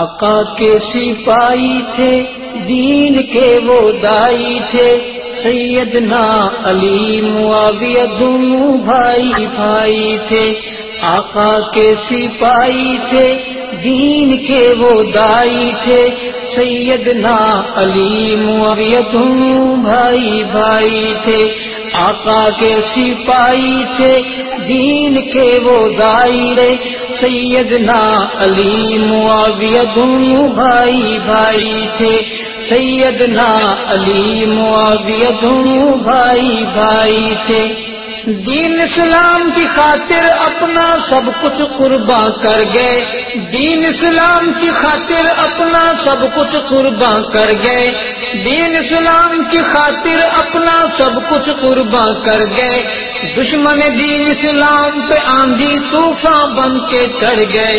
آقا کے سپاہی تھے، دین کے وہ دائی تھے۔ سیدنا علی معاویہ دونوں بھائی بھائی تھے۔ آقا کے سپاہی تھے، دین کے وہ دائی تھے۔ سیدنا علی معاویہ دونوں بھائی بھائی تھے۔ آقا کے سپاہی تھے، دین کے وہ دائرے۔ سیدنا علی معاویہ دونوں بھائی بھائی تھے۔ سیدنا علی معاویہ دونوں بھائی بھائی تھے۔ دین اسلام کی خاطر اپنا سب کچھ قربان کر گئے۔ دین اسلام کی خاطر اپنا سب کچھ قربان کر گئے۔ دین اسلام کی خاطر اپنا سب کچھ قربان کر گئے۔ دشمن دین اسلام پہ آندھی طوفان بن کے چڑھ گئے۔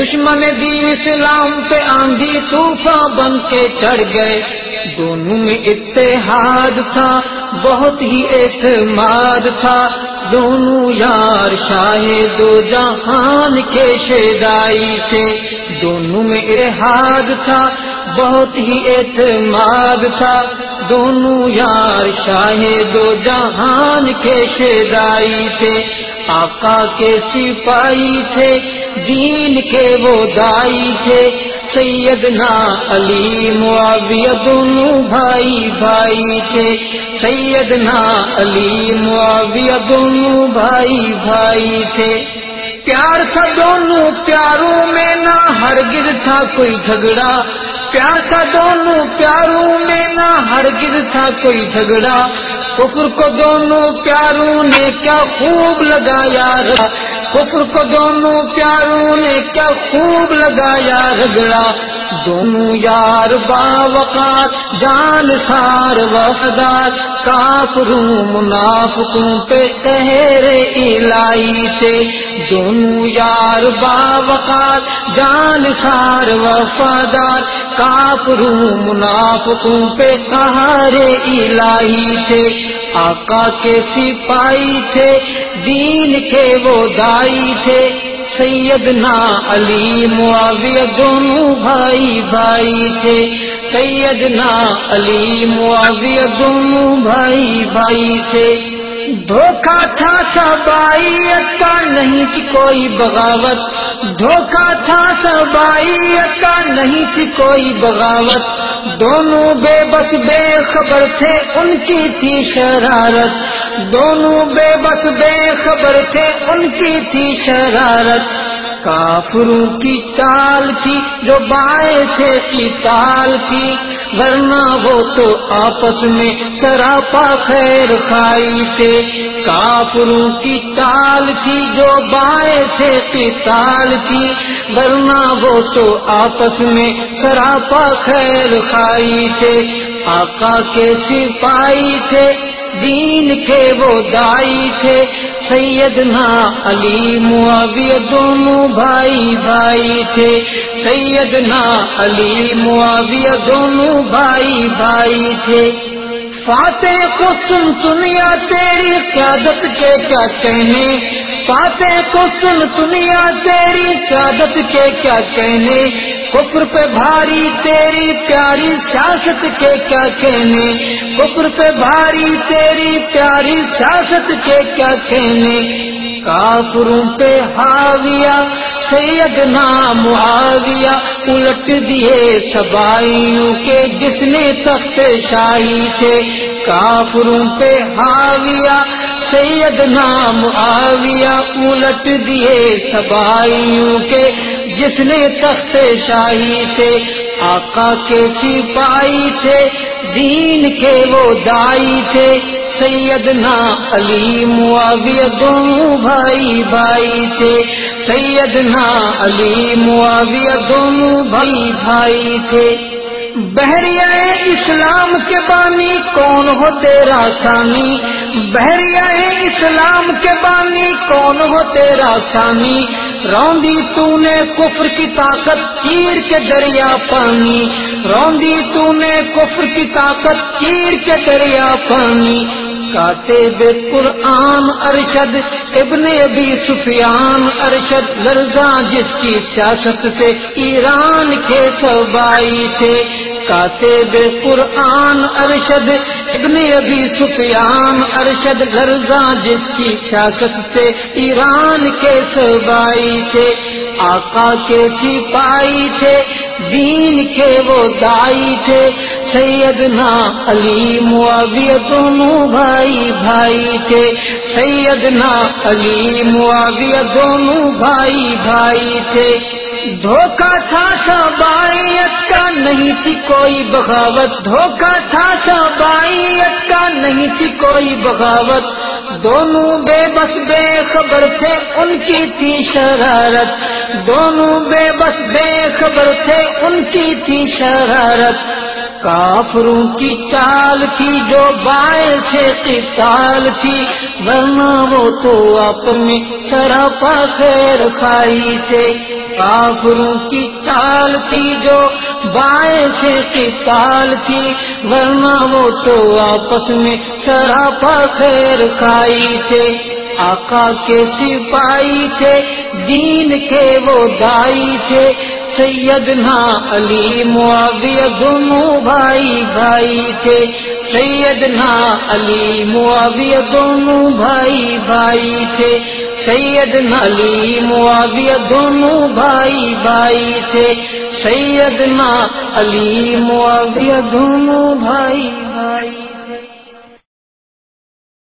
دشمن دین اسلام پہ آندھی طوفان بن کے چڑھ گئے۔ دونوں میں اتحاد تھا، بہت ہی اعتماد تھا۔ دونوں یار شاہ دو جہان کے شیدائی تھے۔ دونوں میں اتحاد تھا بہت ہی اعتماد تھا۔ دونوں یار شاہ دو جہان کے شیدائی تھے۔ آقا کے سپاہی تھے۔ دین کے وہ دائی تھے۔ سیدنا علی معاویہ دونوں بھائی بھائی تھے۔ سیدنا علی معاویہ دونوں بھائی بھائی تھے۔ پیار تھا دونوں پیاروں میں نہ ہرگز تھا کوئی جھگڑا۔ پیار تھا دونوں، پیاروں میں نہ ہرگز تھا کوئی جھگڑا۔ کفر کو دونوں پیاروں نے کیا خوب لگایا کفر کو دونوں پیاروں نے کیا خوب لگایا رگڑا۔ دونوں یار باوقات جان سار وفدار کافروں، منافقوں پہ قہر الہی تھے۔ دونوں یار باوقات جان سار وفادار۔ کافروں منافقوں پہ قہر الہی تھے، آقا کے سپاہی تھے، دین کے وہ دائی تھے۔ سیدنا علی معاویہ دونوں بھائی بھائی تھے۔ سیدنا علی معاویہ دونوں بھائی بھائی تھے۔ دھوکا تھا سبائیت کا نہیں تھی کوئی بغاوت۔ دھوکا تھا سبائی کا نہیں تھی کوئی بغاوت۔ دونوں بے بس بے خبر تھے، ان کی تھی شرارت۔ دونوں بے بس بے خبر تھے، ان کی تھی شرارت۔ کافروں کی چال تھی، جو بائیں سے تال کی ورنہ وہ تو آپس میں سراپا خیر کھائی تھے۔ کافروں کی تال تھی، جو بائیں سے تال کی ورنہ وہ تو آپس میں سراپا خیر کھائی تھے۔ آقا کے سپاہی تھے۔ دین کے وہ دائی تھے۔ سیدنا علی معاویہ دونوں بھائی بھائی تھے۔ سیدنا علی معاویہ دونوں بھائی بھائی تھے۔ فاتح قسم دنیا تیری قیادت کے کیا کہنے۔ فاتح قسم دنیا تیری قیادت کے کیا کہنے۔ کفر پہ بھاری تیری پیاری سیاست کے کیا کہنے؟ کفر پہ بھاری تیری پیاری سیاست کے کیا کہنے؟ کافروں پہ ہاویہ سید نام معاویہ، الٹ دیے سبائیوں کے جس نے تخت شاہی تھے۔ کافروں پہ ہاویہ سید نام معاویہ، الٹ دیے سبائیوں کے جس نے تخت شاہی تھے آقا کے سپاہی تھے، دین کے وہ دائی تھے، سیدنا علی معاویہ دونوں بھائی بھائی تھے، سیدنا علی معاویہ دونوں بھائی بھائی تھے۔ بحریہ اسلام کے بانی کون ہو تیرا سامی؟ بحریہ اسلام کے بانی کون ہو تیرا سامی؟ روندی تو نے کفر کی طاقت تیر کے دریا پانی۔ روندی تو نے کفر کی طاقت تیر کے دریا پانی۔ کاتب قرآن ارشد، ابن ابی سفیان ارشد۔ لرزا جس کی سیاست سے ایران کے سبائی تھے۔ کاتب قرآن ارشد، ابن ابی سفیان ارشد لرزا جس کی سیاست سے ایران کے سبائی تھے، آقا کے سپاہی تھے، دین کے وہ دائی تھے، سیدنا علی معاویہ دونوں بھائی بھائی تھے، سیدنا علی معاویہ دونوں بھائی بھائی تھے۔ دھوکہ تھا سبائیت کا، نہیں تھی کوئی بغاوت۔ دھوکہ تھا سبائیت کا، نہیں تھی کوئی بغاوت۔ دونوں بے بس بے خبر تھے، ان کی تھی شرارت۔ دونوں بے بس بے خبر تھے، ان کی تھی شرارت۔ کافروں کی چال تھی جو بائیں سے قتال تھی، ورنہ وہ تو آپ میں سراپا خیر کھائی تھے۔ کافروں کی چال تھی جو بائیں سے قتال تھی، ورنہ وہ تو آپس میں سراپا خیر کھائی تھے۔ آقا کے سپاہی تھے، دین کے وہ دائی تھے۔ سیدنا علی، معاویہ دونوں بھائی بھائی تھے۔ سیدنا علی، معاویہ دونوں بھائی بھائی تھے۔ سید علی معاویہ دونوں بھائی بھائی تھے۔ سیدنا علی معاویہ دونوں بھائی بھائی